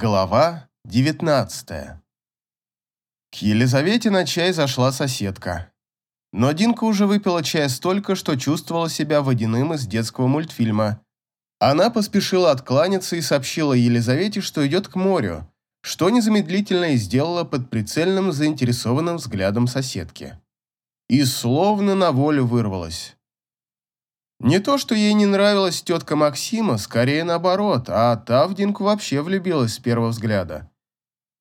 Глава 19 К Елизавете на чай зашла соседка. Но Динка уже выпила чая столько, что чувствовала себя водяным из детского мультфильма. Она поспешила откланяться и сообщила Елизавете, что идет к морю, что незамедлительно и сделала под прицельным заинтересованным взглядом соседки. И словно на волю вырвалась. Не то, что ей не нравилась тетка Максима, скорее наоборот, а та в Динку вообще влюбилась с первого взгляда.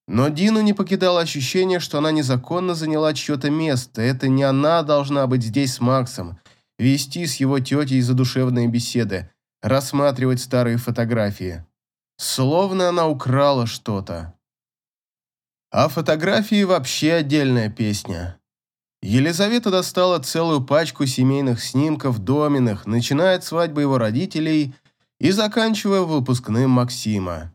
Но Дину не покидало ощущение, что она незаконно заняла чье-то место. Это не она должна быть здесь с Максом, вести с его тетей задушевные беседы, рассматривать старые фотографии. Словно она украла что-то. А фотографии вообще отдельная песня. Елизавета достала целую пачку семейных снимков Доминых, начиная от свадьбы его родителей и заканчивая выпускным Максима.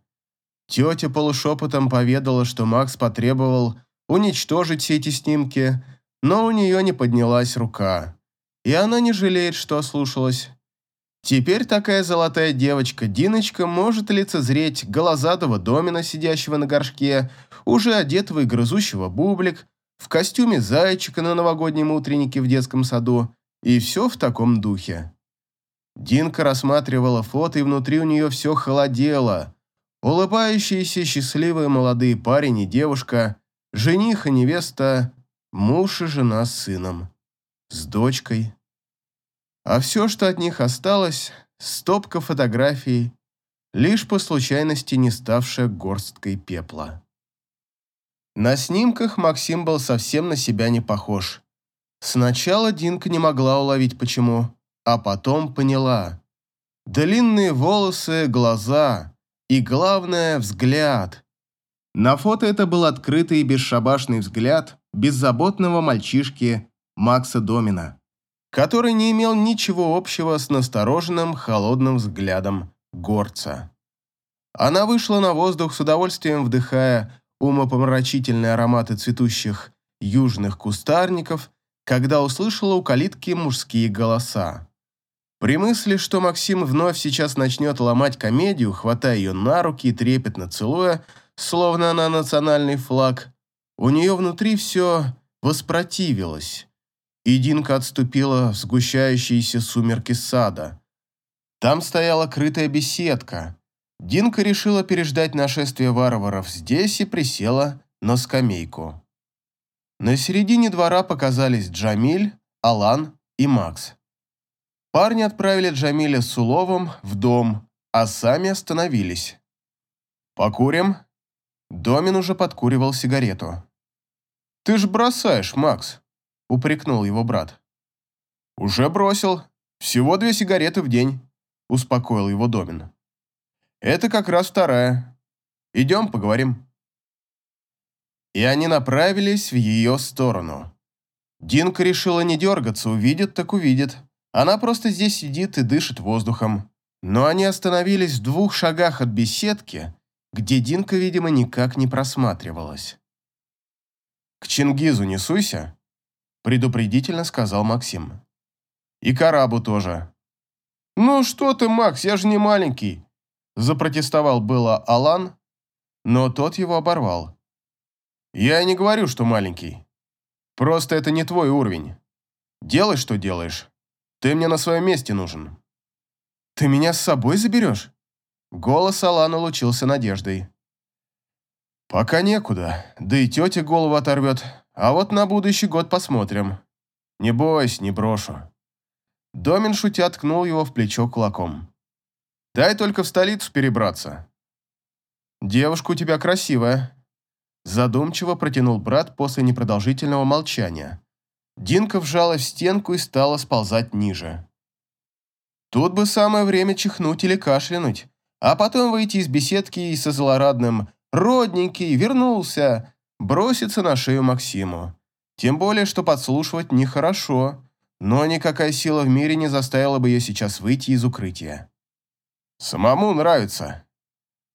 Тетя полушепотом поведала, что Макс потребовал уничтожить все эти снимки, но у нее не поднялась рука, и она не жалеет, что ослушалась. Теперь такая золотая девочка Диночка может лицезреть голозадого домина, сидящего на горшке, уже одетого и грызущего бублик, в костюме зайчика на новогоднем утреннике в детском саду, и все в таком духе. Динка рассматривала фото, и внутри у нее все холодело. Улыбающиеся счастливые молодые парень и девушка, жених и невеста, муж и жена с сыном, с дочкой. А все, что от них осталось, стопка фотографий, лишь по случайности не ставшая горсткой пепла. На снимках Максим был совсем на себя не похож. Сначала Динка не могла уловить почему, а потом поняла. Длинные волосы, глаза и, главное, взгляд. На фото это был открытый и бесшабашный взгляд беззаботного мальчишки Макса Домина, который не имел ничего общего с настороженным, холодным взглядом горца. Она вышла на воздух с удовольствием вдыхая умопомрачительные ароматы цветущих южных кустарников, когда услышала у калитки мужские голоса. При мысли, что Максим вновь сейчас начнет ломать комедию, хватая ее на руки и трепетно целуя, словно она национальный флаг, у нее внутри все воспротивилось. И Динка отступила в сгущающиеся сумерки сада. Там стояла крытая беседка, Динка решила переждать нашествие варваров здесь и присела на скамейку. На середине двора показались Джамиль, Алан и Макс. Парни отправили Джамиля с Уловом в дом, а сами остановились. «Покурим?» Домин уже подкуривал сигарету. «Ты ж бросаешь, Макс», — упрекнул его брат. «Уже бросил. Всего две сигареты в день», — успокоил его Домин. Это как раз вторая. Идем, поговорим. И они направились в ее сторону. Динка решила не дергаться, увидит так увидит. Она просто здесь сидит и дышит воздухом. Но они остановились в двух шагах от беседки, где Динка, видимо, никак не просматривалась. «К Чингизу не суйся», – предупредительно сказал Максим. «И Карабу тоже». «Ну что ты, Макс, я же не маленький. Запротестовал было Алан, но тот его оборвал. «Я не говорю, что маленький. Просто это не твой уровень. Делай, что делаешь. Ты мне на своем месте нужен». «Ты меня с собой заберешь?» Голос Алана лучился надеждой. «Пока некуда, да и тетя голову оторвет, а вот на будущий год посмотрим. Не бойся, не брошу». Домин шутя ткнул его в плечо кулаком. Дай только в столицу перебраться. Девушка у тебя красивая. Задумчиво протянул брат после непродолжительного молчания. Динка вжалась в стенку и стала сползать ниже. Тут бы самое время чихнуть или кашлянуть, а потом выйти из беседки и со злорадным «Родненький, вернулся!» броситься на шею Максиму. Тем более, что подслушивать нехорошо, но никакая сила в мире не заставила бы ее сейчас выйти из укрытия. Самому нравится.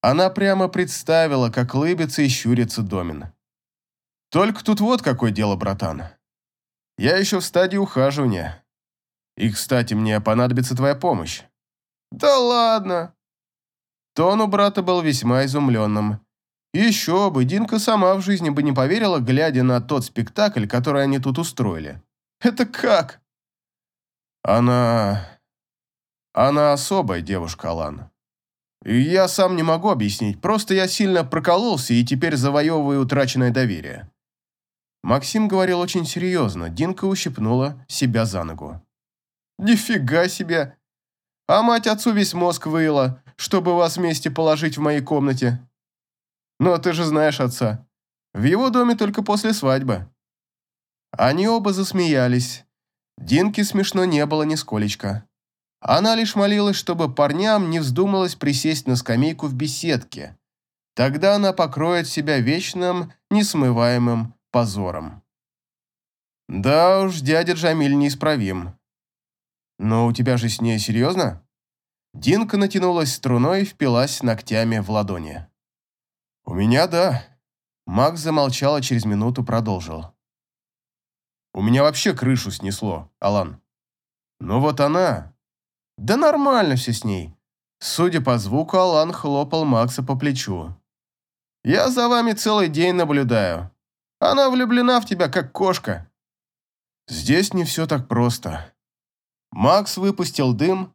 Она прямо представила, как лыбится и щурится Домин. Только тут вот какое дело, братан. Я еще в стадии ухаживания. И, кстати, мне понадобится твоя помощь. Да ладно. Тон у брата был весьма изумленным, Еще бы, Динка сама в жизни бы не поверила, глядя на тот спектакль, который они тут устроили. Это как? Она... Она особая девушка, Алан. И я сам не могу объяснить, просто я сильно прокололся и теперь завоевываю утраченное доверие. Максим говорил очень серьезно, Динка ущипнула себя за ногу. «Нифига себе! А мать отцу весь мозг выила, чтобы вас вместе положить в моей комнате. Но ты же знаешь отца. В его доме только после свадьбы». Они оба засмеялись. Динке смешно не было нисколечко. Она лишь молилась, чтобы парням не вздумалось присесть на скамейку в беседке. Тогда она покроет себя вечным, несмываемым позором. Да уж, дядя Джамиль неисправим. Но у тебя же с ней серьезно? Динка натянулась струной и впилась ногтями в ладони. У меня да. Макс замолчал, а через минуту продолжил. У меня вообще крышу снесло, Алан. Но вот она... Да нормально все с ней. Судя по звуку, Алан хлопал Макса по плечу. Я за вами целый день наблюдаю. Она влюблена в тебя, как кошка. Здесь не все так просто. Макс выпустил дым.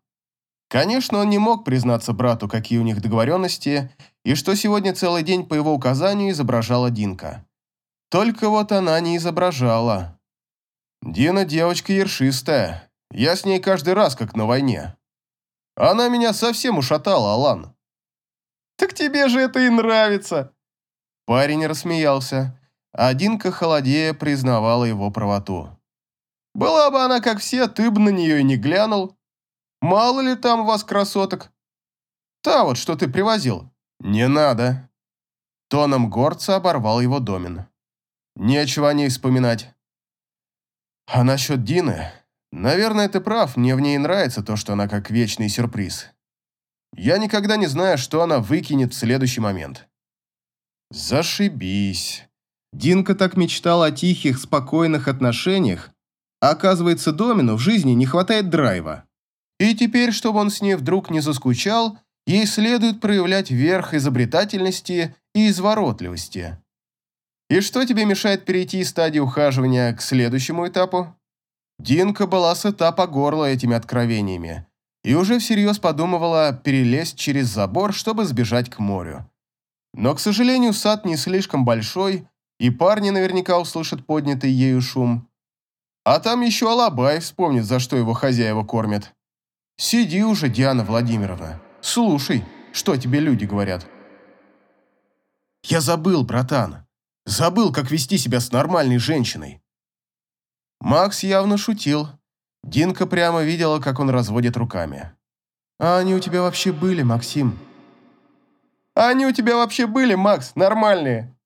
Конечно, он не мог признаться брату, какие у них договоренности, и что сегодня целый день по его указанию изображала Динка. Только вот она не изображала. Дина девочка ершистая. Я с ней каждый раз, как на войне. Она меня совсем ушатала, Алан. Так тебе же это и нравится. Парень рассмеялся. Одинка холодея признавала его правоту. «Была бы она как все, ты бы на нее и не глянул. Мало ли там у вас красоток. Та вот, что ты привозил». «Не надо». Тоном горца оборвал его Домин. «Нечего о ней вспоминать». «А насчет Дины? Наверное, ты прав, мне в ней нравится то, что она как вечный сюрприз. Я никогда не знаю, что она выкинет в следующий момент». «Зашибись». Динка так мечтала о тихих, спокойных отношениях, а оказывается, Домину в жизни не хватает драйва. И теперь, чтобы он с ней вдруг не заскучал, ей следует проявлять верх изобретательности и изворотливости. И что тебе мешает перейти из стадии ухаживания к следующему этапу? Динка была сыта по горло этими откровениями и уже всерьез подумывала перелезть через забор, чтобы сбежать к морю. Но, к сожалению, сад не слишком большой, и парни наверняка услышат поднятый ею шум. А там еще Алабай вспомнит, за что его хозяева кормят. Сиди уже, Диана Владимировна. Слушай, что тебе люди говорят. Я забыл, братан. Забыл, как вести себя с нормальной женщиной. Макс явно шутил. Динка прямо видела, как он разводит руками. «А они у тебя вообще были, Максим?» «А они у тебя вообще были, Макс, нормальные?»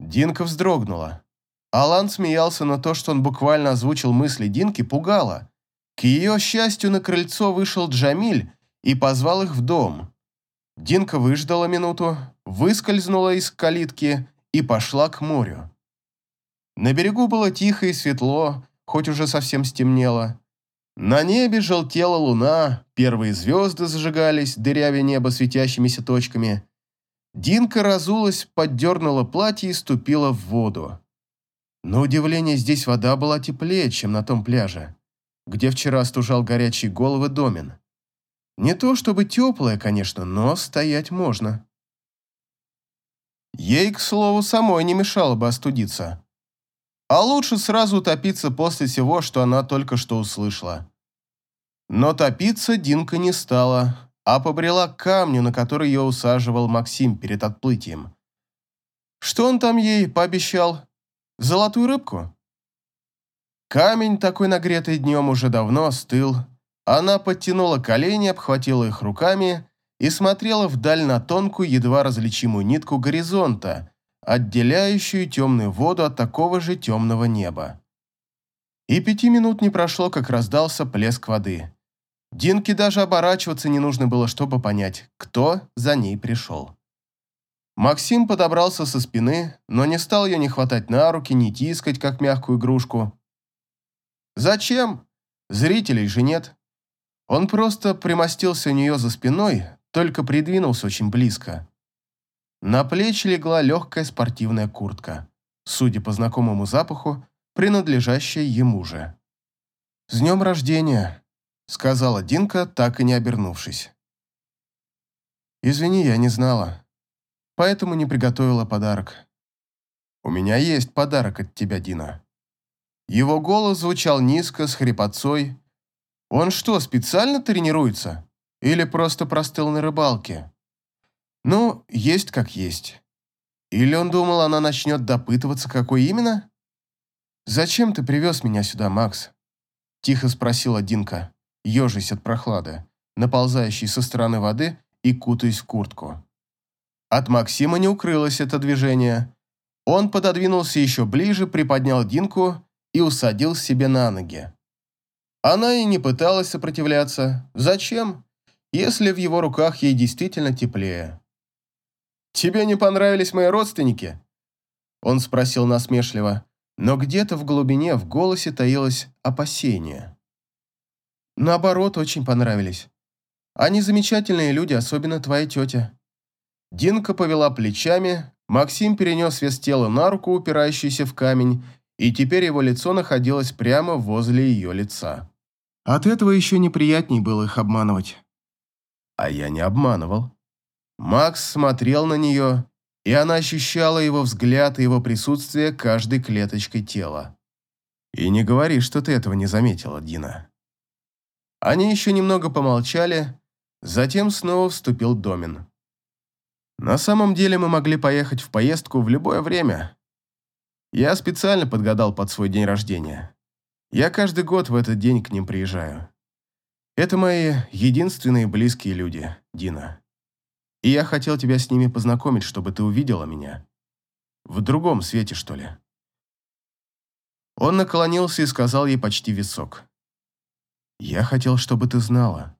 Динка вздрогнула. Алан смеялся, но то, что он буквально озвучил мысли Динки, пугало. К ее счастью, на крыльцо вышел Джамиль и позвал их в дом. Динка выждала минуту, выскользнула из калитки и пошла к морю. На берегу было тихо и светло, хоть уже совсем стемнело. На небе желтела луна, первые звезды зажигались, дырявя небо светящимися точками. Динка разулась, поддернула платье и ступила в воду. На удивление, здесь вода была теплее, чем на том пляже, где вчера стужал горячие головы Домин. Не то чтобы теплая, конечно, но стоять можно. Ей, к слову, самой не мешало бы остудиться. А лучше сразу утопиться после всего, что она только что услышала. Но топиться Динка не стала, а побрела к камню, на который ее усаживал Максим перед отплытием. Что он там ей пообещал? Золотую рыбку? Камень, такой нагретый днем, уже давно остыл. Она подтянула колени, обхватила их руками и смотрела вдаль на тонкую, едва различимую нитку горизонта, отделяющую темную воду от такого же темного неба. И пяти минут не прошло, как раздался плеск воды. Динке даже оборачиваться не нужно было, чтобы понять, кто за ней пришел. Максим подобрался со спины, но не стал ее ни хватать на руки, ни тискать, как мягкую игрушку. Зачем? Зрителей же нет. Он просто примостился у нее за спиной, только придвинулся очень близко. На плечи легла легкая спортивная куртка, судя по знакомому запаху, принадлежащая ему же. «С днем рождения!» — сказала Динка, так и не обернувшись. «Извини, я не знала, поэтому не приготовила подарок. У меня есть подарок от тебя, Дина». Его голос звучал низко, с хрипотцой. Он что, специально тренируется? Или просто простыл на рыбалке? Ну, есть как есть. Или он думал, она начнет допытываться, какой именно? «Зачем ты привез меня сюда, Макс?» Тихо спросила Динка, ежась от прохлады, наползающей со стороны воды и кутаясь в куртку. От Максима не укрылось это движение. Он пододвинулся еще ближе, приподнял Динку и усадил себе на ноги. Она и не пыталась сопротивляться. Зачем, если в его руках ей действительно теплее? «Тебе не понравились мои родственники?» Он спросил насмешливо, но где-то в глубине в голосе таилось опасение. «Наоборот, очень понравились. Они замечательные люди, особенно твоя тетя». Динка повела плечами, Максим перенес вес тела на руку, упирающуюся в камень, и теперь его лицо находилось прямо возле ее лица. От этого еще неприятней было их обманывать. А я не обманывал. Макс смотрел на нее, и она ощущала его взгляд и его присутствие каждой клеточкой тела. И не говори, что ты этого не заметила, Дина. Они еще немного помолчали, затем снова вступил Домин. На самом деле мы могли поехать в поездку в любое время, я специально подгадал под свой день рождения. Я каждый год в этот день к ним приезжаю. Это мои единственные близкие люди, Дина. И я хотел тебя с ними познакомить, чтобы ты увидела меня. В другом свете, что ли. Он наклонился и сказал ей почти висок. Я хотел, чтобы ты знала,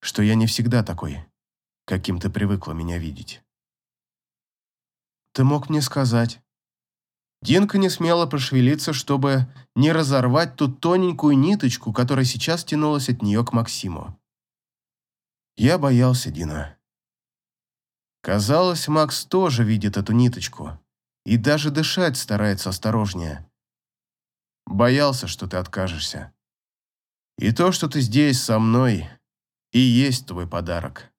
что я не всегда такой, каким ты привыкла меня видеть. Ты мог мне сказать, Динка не смела пошевелиться, чтобы не разорвать ту тоненькую ниточку, которая сейчас тянулась от нее к Максиму. Я боялся, Дина. Казалось, Макс тоже видит эту ниточку и даже дышать старается осторожнее. Боялся, что ты откажешься. И то, что ты здесь со мной, и есть твой подарок.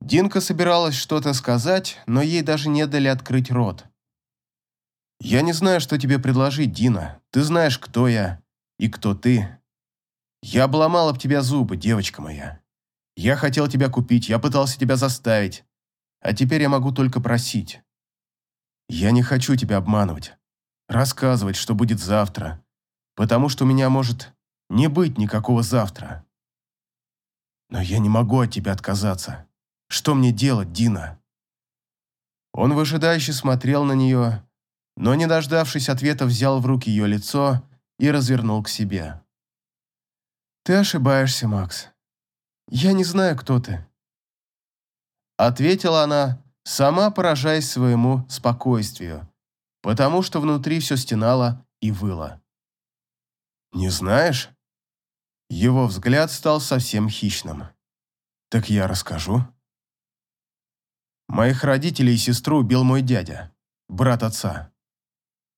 Динка собиралась что-то сказать, но ей даже не дали открыть рот. «Я не знаю, что тебе предложить, Дина. Ты знаешь, кто я и кто ты. Я обломал об тебя зубы, девочка моя. Я хотел тебя купить, я пытался тебя заставить. А теперь я могу только просить. Я не хочу тебя обманывать, рассказывать, что будет завтра, потому что у меня может не быть никакого завтра. Но я не могу от тебя отказаться. Что мне делать, Дина?» Он выжидающе смотрел на нее, но, не дождавшись ответа, взял в руки ее лицо и развернул к себе. «Ты ошибаешься, Макс. Я не знаю, кто ты». Ответила она, сама поражаясь своему спокойствию, потому что внутри все стенало и выло. «Не знаешь?» Его взгляд стал совсем хищным. «Так я расскажу». Моих родителей и сестру убил мой дядя, брат отца.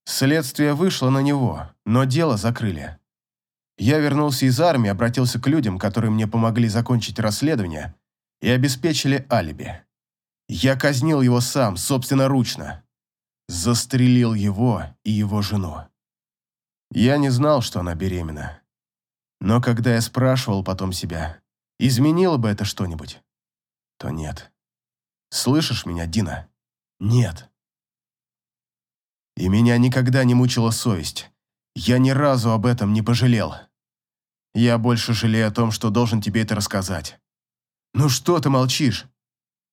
Следствие вышло на него, но дело закрыли. Я вернулся из армии, обратился к людям, которые мне помогли закончить расследование и обеспечили алиби. Я казнил его сам, собственноручно. Застрелил его и его жену. Я не знал, что она беременна. Но когда я спрашивал потом себя, изменило бы это что-нибудь, то нет. Слышишь меня, Дина? Нет. И меня никогда не мучила совесть. Я ни разу об этом не пожалел. Я больше жалею о том, что должен тебе это рассказать. Ну что ты молчишь?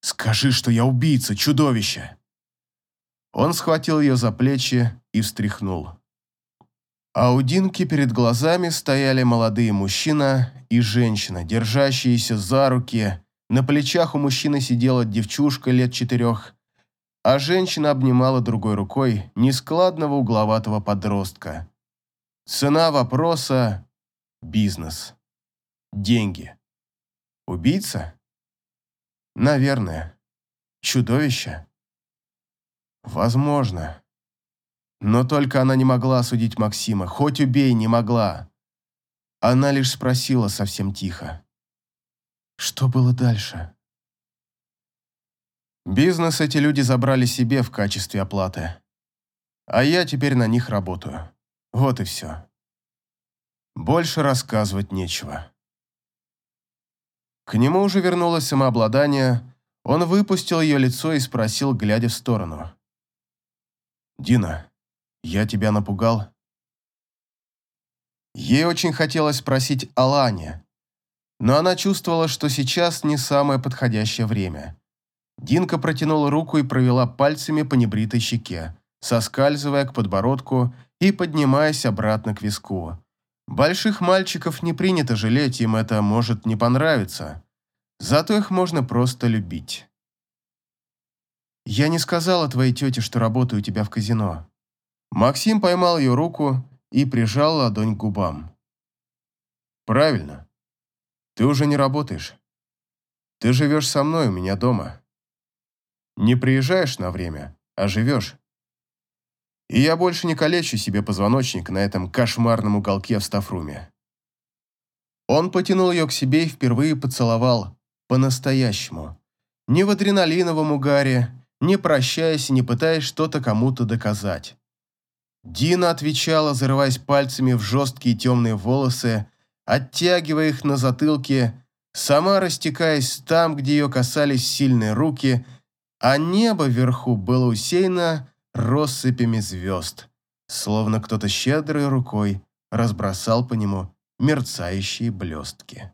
Скажи, что я убийца, чудовище. Он схватил ее за плечи и встряхнул. А у Динки перед глазами стояли молодые мужчина и женщина, держащиеся за руки. На плечах у мужчины сидела девчушка лет четырех, а женщина обнимала другой рукой нескладного угловатого подростка. Цена вопроса – бизнес. Деньги. Убийца? Наверное. Чудовище? Возможно. Но только она не могла осудить Максима, хоть убей, не могла. Она лишь спросила совсем тихо. Что было дальше? Бизнес эти люди забрали себе в качестве оплаты. А я теперь на них работаю. Вот и все. Больше рассказывать нечего. К нему уже вернулось самообладание, он выпустил ее лицо и спросил, глядя в сторону. «Дина, я тебя напугал?» Ей очень хотелось спросить о Лане, но она чувствовала, что сейчас не самое подходящее время. Динка протянула руку и провела пальцами по небритой щеке, соскальзывая к подбородку и поднимаясь обратно к виску. Больших мальчиков не принято жалеть, им это может не понравиться. Зато их можно просто любить. «Я не сказала твоей тете, что работаю у тебя в казино». Максим поймал ее руку и прижал ладонь к губам. «Правильно. Ты уже не работаешь. Ты живешь со мной у меня дома. Не приезжаешь на время, а живешь. И я больше не калечу себе позвоночник на этом кошмарном уголке в стафруме». Он потянул ее к себе и впервые поцеловал, по-настоящему. Не в адреналиновом угаре, не прощаясь и не пытаясь что-то кому-то доказать. Дина отвечала, зарываясь пальцами в жесткие темные волосы, оттягивая их на затылке, сама растекаясь там, где ее касались сильные руки, а небо вверху было усеяно россыпями звезд, словно кто-то щедрой рукой разбросал по нему мерцающие блестки.